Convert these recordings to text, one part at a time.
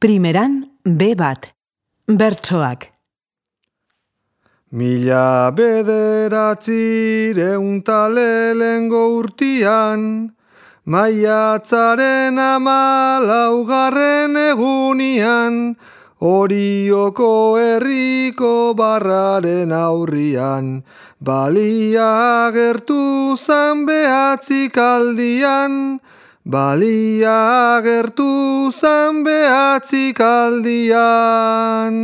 Primeran B bat. Bertsoak. Mila bederatzi reuntalelengo urtian, maiatzaren ama laugarren egunian, Orioko herriko barraren aurrian, balia gertu zan behatzik aldian, balia gertu zan behatzik aldian.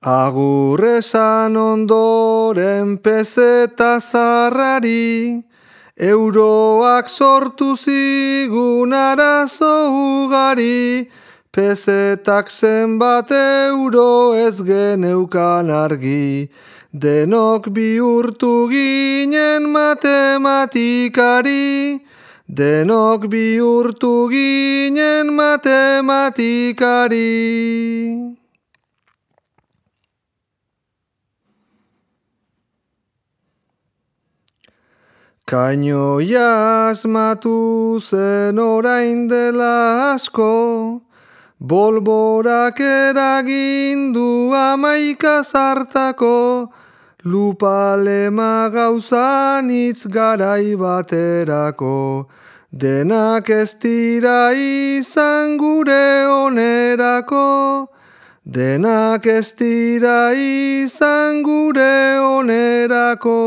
Agurrezan ondoren pezeta zarrari, Euroak sortu zigun arazo ugari, pezetak zenbat euro ez geneukan argi, denok bihurtu ginen matematikari, denok bihurtu ginen matematikari. Kainoia asmatu zen orain dela asko, bolborak eragindu amaika zartako, lupalema gauzan itz garai baterako, denak ez dira izan gure onerako, denak ez dira izan gure onerako.